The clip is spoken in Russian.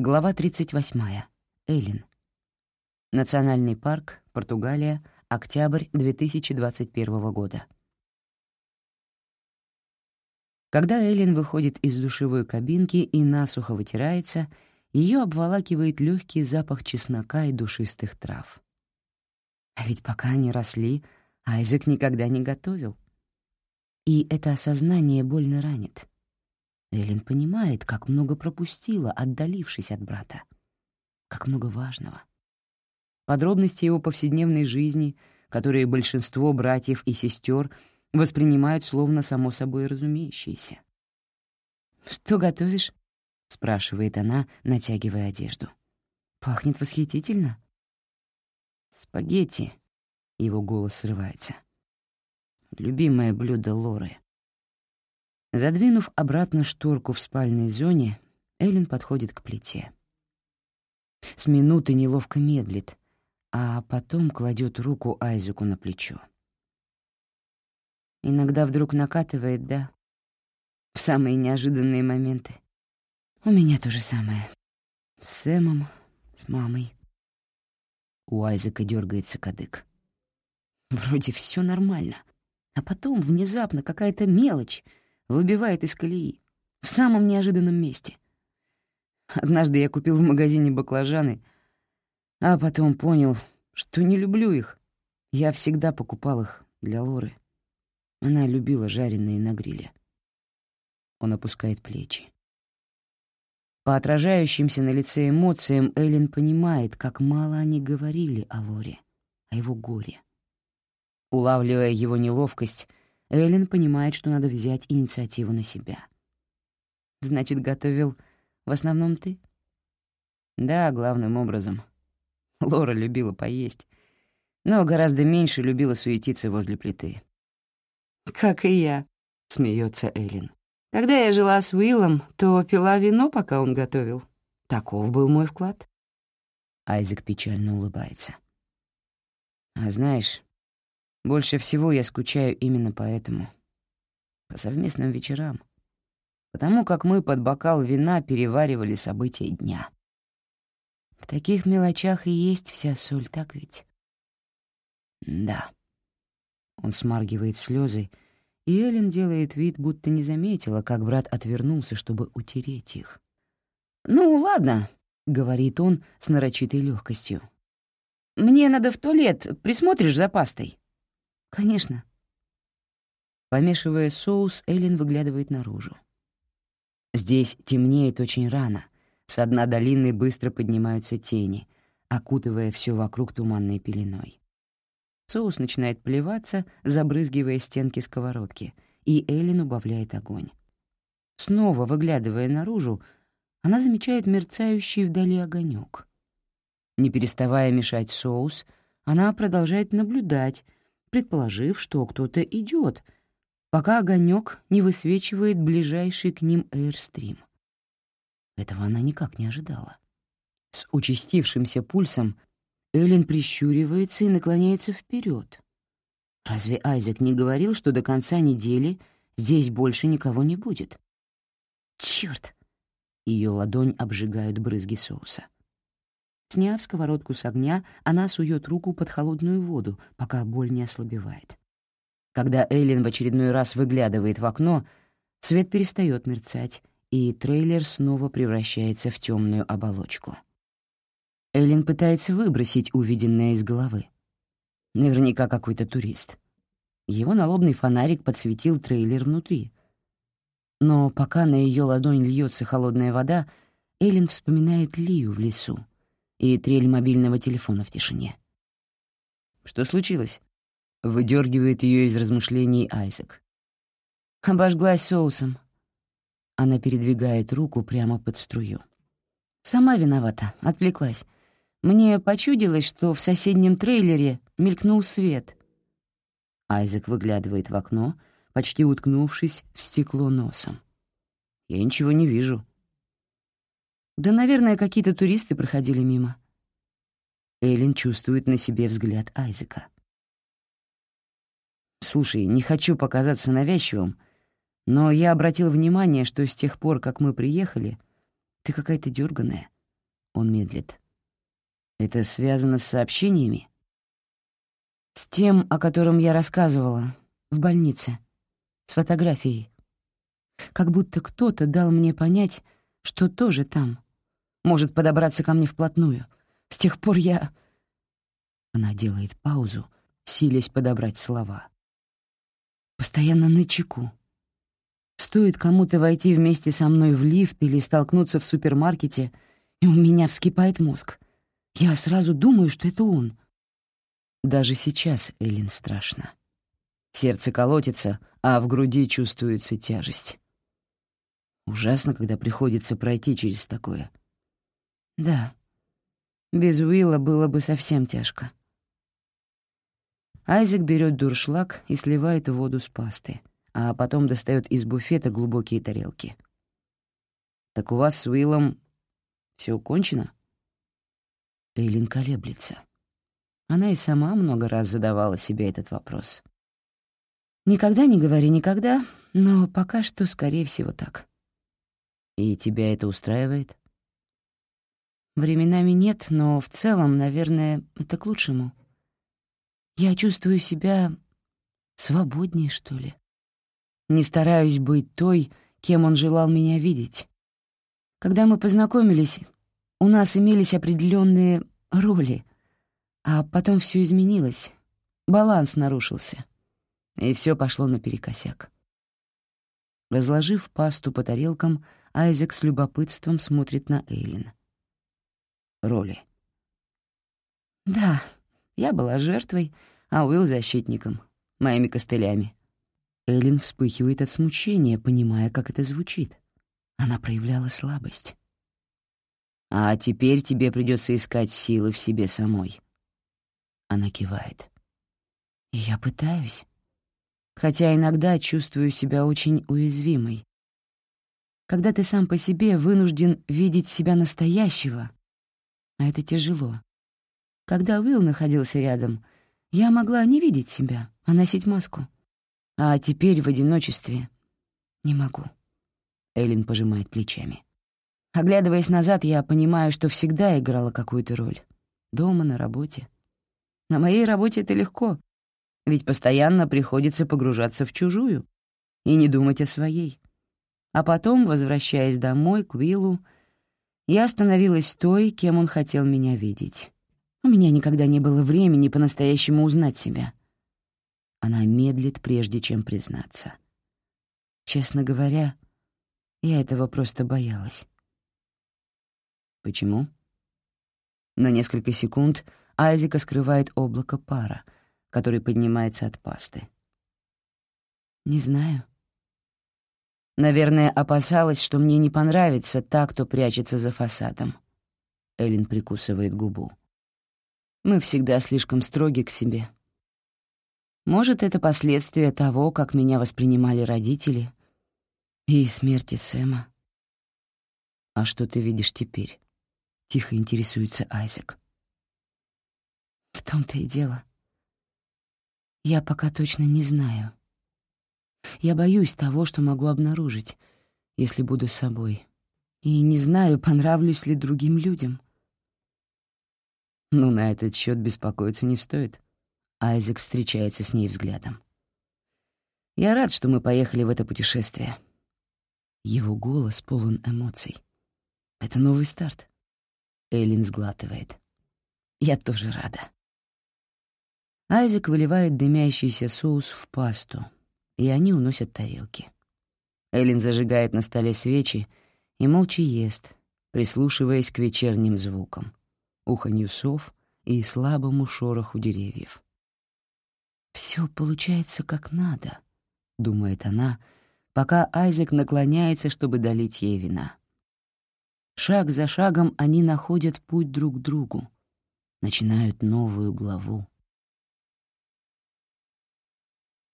Глава 38. Эллин. Национальный парк, Португалия, октябрь 2021 года. Когда Эллин выходит из душевой кабинки и насухо вытирается, ее обволакивает легкий запах чеснока и душистых трав. А ведь пока они росли, Айзек никогда не готовил. И это осознание больно ранит. Эллен понимает, как много пропустила, отдалившись от брата. Как много важного. Подробности его повседневной жизни, которые большинство братьев и сестер воспринимают словно само собой разумеющиеся. «Что готовишь?» — спрашивает она, натягивая одежду. «Пахнет восхитительно». «Спагетти», — его голос срывается. «Любимое блюдо Лоры». Задвинув обратно шторку в спальной зоне, Эллен подходит к плите. С минуты неловко медлит, а потом кладет руку Айзеку на плечо. Иногда вдруг накатывает, да, в самые неожиданные моменты. У меня то же самое. С Сэмом, с мамой. У Айзека дергается кадык. Вроде все нормально, а потом внезапно какая-то мелочь — выбивает из колеи, в самом неожиданном месте. Однажды я купил в магазине баклажаны, а потом понял, что не люблю их. Я всегда покупал их для Лоры. Она любила жареные на гриле. Он опускает плечи. По отражающимся на лице эмоциям Эллен понимает, как мало они говорили о Лоре, о его горе. Улавливая его неловкость, Эллен понимает, что надо взять инициативу на себя. «Значит, готовил в основном ты?» «Да, главным образом. Лора любила поесть, но гораздо меньше любила суетиться возле плиты». «Как и я», — смеется Эллен. «Когда я жила с Уиллом, то пила вино, пока он готовил. Таков был мой вклад». Айзек печально улыбается. «А знаешь, больше всего я скучаю именно поэтому. По совместным вечерам. Потому как мы под бокал вина переваривали события дня. В таких мелочах и есть вся соль, так ведь? Да. Он смаргивает слезы, и Эллен делает вид, будто не заметила, как брат отвернулся, чтобы утереть их. «Ну, ладно», — говорит он с нарочитой легкостью. «Мне надо в туалет, присмотришь за пастой?» «Конечно». Помешивая соус, Эллен выглядывает наружу. Здесь темнеет очень рано. С дна долины быстро поднимаются тени, окутывая все вокруг туманной пеленой. Соус начинает плеваться, забрызгивая стенки сковородки, и Эллен убавляет огонь. Снова выглядывая наружу, она замечает мерцающий вдали огонек. Не переставая мешать соус, она продолжает наблюдать, предположив, что кто-то идет, пока огонек не высвечивает ближайший к ним эйрстрим. Этого она никак не ожидала. С участившимся пульсом Эллен прищуривается и наклоняется вперед. Разве Айзек не говорил, что до конца недели здесь больше никого не будет? Черт! Ее ладонь обжигают брызги соуса. Сняв сковородку с огня, она сует руку под холодную воду, пока боль не ослабевает. Когда Эйлин в очередной раз выглядывает в окно, свет перестает мерцать, и трейлер снова превращается в темную оболочку. Эйлин пытается выбросить увиденное из головы. Наверняка какой-то турист. Его налобный фонарик подсветил трейлер внутри. Но пока на ее ладонь льется холодная вода, Эллен вспоминает Лию в лесу и трель мобильного телефона в тишине. «Что случилось?» — выдергивает ее из размышлений Айзек. «Обожглась соусом». Она передвигает руку прямо под струю. «Сама виновата, отвлеклась. Мне почудилось, что в соседнем трейлере мелькнул свет». Айзек выглядывает в окно, почти уткнувшись в стекло носом. «Я ничего не вижу», да, наверное, какие-то туристы проходили мимо. Эллен чувствует на себе взгляд Айзека. «Слушай, не хочу показаться навязчивым, но я обратил внимание, что с тех пор, как мы приехали, ты какая-то дерганая. Он медлит. «Это связано с сообщениями?» «С тем, о котором я рассказывала, в больнице, с фотографией. Как будто кто-то дал мне понять, что тоже там, может подобраться ко мне вплотную. С тех пор я...» Она делает паузу, силясь подобрать слова. «Постоянно на чеку. Стоит кому-то войти вместе со мной в лифт или столкнуться в супермаркете, и у меня вскипает мозг. Я сразу думаю, что это он. Даже сейчас Эллен страшно. Сердце колотится, а в груди чувствуется тяжесть. Ужасно, когда приходится пройти через такое. Да, без Уилла было бы совсем тяжко. Айзек берет дуршлаг и сливает воду с пасты, а потом достает из буфета глубокие тарелки. «Так у вас с Уиллом все кончено?» Эйлин колеблется. Она и сама много раз задавала себе этот вопрос. «Никогда не говори никогда, но пока что, скорее всего, так». «И тебя это устраивает?» Временами нет, но в целом, наверное, это к лучшему. Я чувствую себя свободнее, что ли. Не стараюсь быть той, кем он желал меня видеть. Когда мы познакомились, у нас имелись определенные роли, а потом все изменилось, баланс нарушился, и все пошло наперекосяк. Разложив пасту по тарелкам, Айзек с любопытством смотрит на Эйлин роли. Да, я была жертвой, а Уилл — защитником, моими костылями. Эллен вспыхивает от смущения, понимая, как это звучит. Она проявляла слабость. «А теперь тебе придется искать силы в себе самой». Она кивает. «Я пытаюсь, хотя иногда чувствую себя очень уязвимой. Когда ты сам по себе вынужден видеть себя настоящего, а это тяжело. Когда Уилл находился рядом, я могла не видеть себя, а носить маску. А теперь в одиночестве не могу. Эллен пожимает плечами. Оглядываясь назад, я понимаю, что всегда играла какую-то роль. Дома, на работе. На моей работе это легко, ведь постоянно приходится погружаться в чужую и не думать о своей. А потом, возвращаясь домой к Уиллу, я становилась той, кем он хотел меня видеть. У меня никогда не было времени по-настоящему узнать себя. Она медлит, прежде чем признаться. Честно говоря, я этого просто боялась. Почему? На несколько секунд Айзека скрывает облако пара, который поднимается от пасты. Не знаю. Наверное, опасалась, что мне не понравится та, кто прячется за фасадом. Эллен прикусывает губу. Мы всегда слишком строги к себе. Может, это последствия того, как меня воспринимали родители и смерти Сэма. «А что ты видишь теперь?» — тихо интересуется Айзек. «В том-то и дело. Я пока точно не знаю. Я боюсь того, что могу обнаружить, если буду собой. И не знаю, понравлюсь ли другим людям. Ну, на этот счет беспокоиться не стоит. Айзек встречается с ней взглядом. Я рад, что мы поехали в это путешествие. Его голос полон эмоций. Это новый старт. Эйлин сглатывает. Я тоже рада. Айзек выливает дымящийся соус в пасту, и они уносят тарелки. Эллен зажигает на столе свечи и молча ест, прислушиваясь к вечерним звукам, уханью сов и слабому шороху деревьев. «Всё получается как надо», — думает она, пока Айзек наклоняется, чтобы долить ей вина. Шаг за шагом они находят путь друг к другу, начинают новую главу.